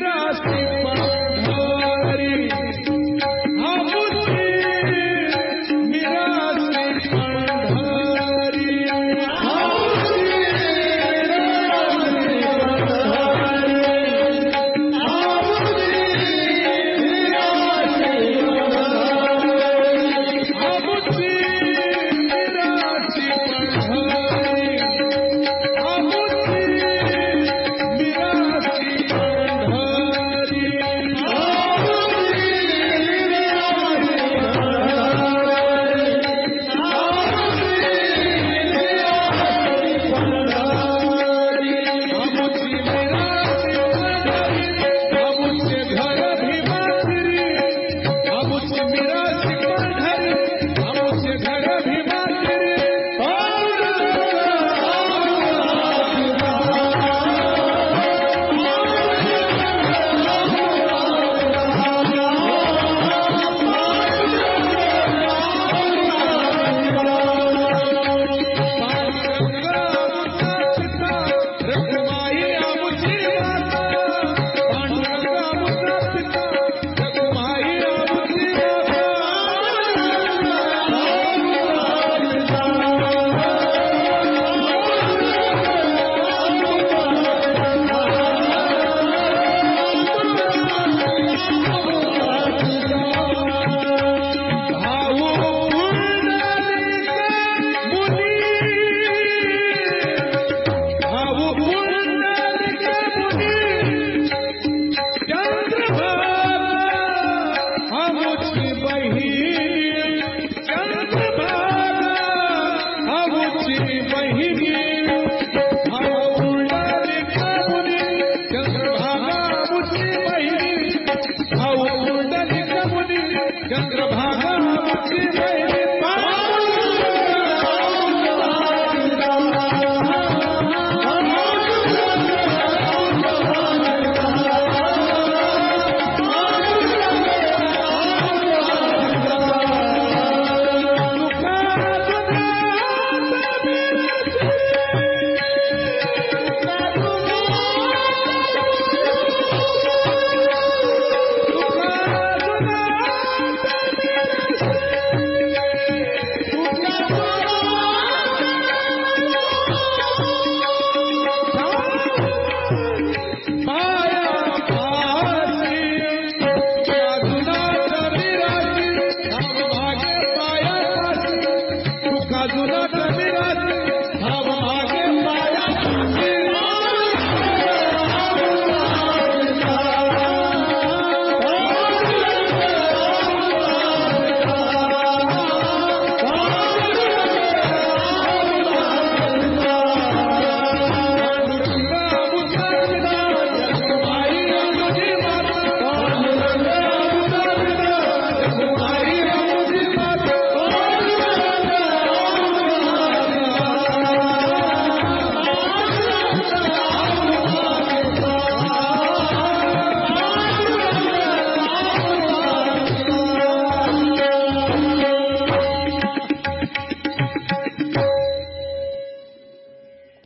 रास्ते Shiva. Luna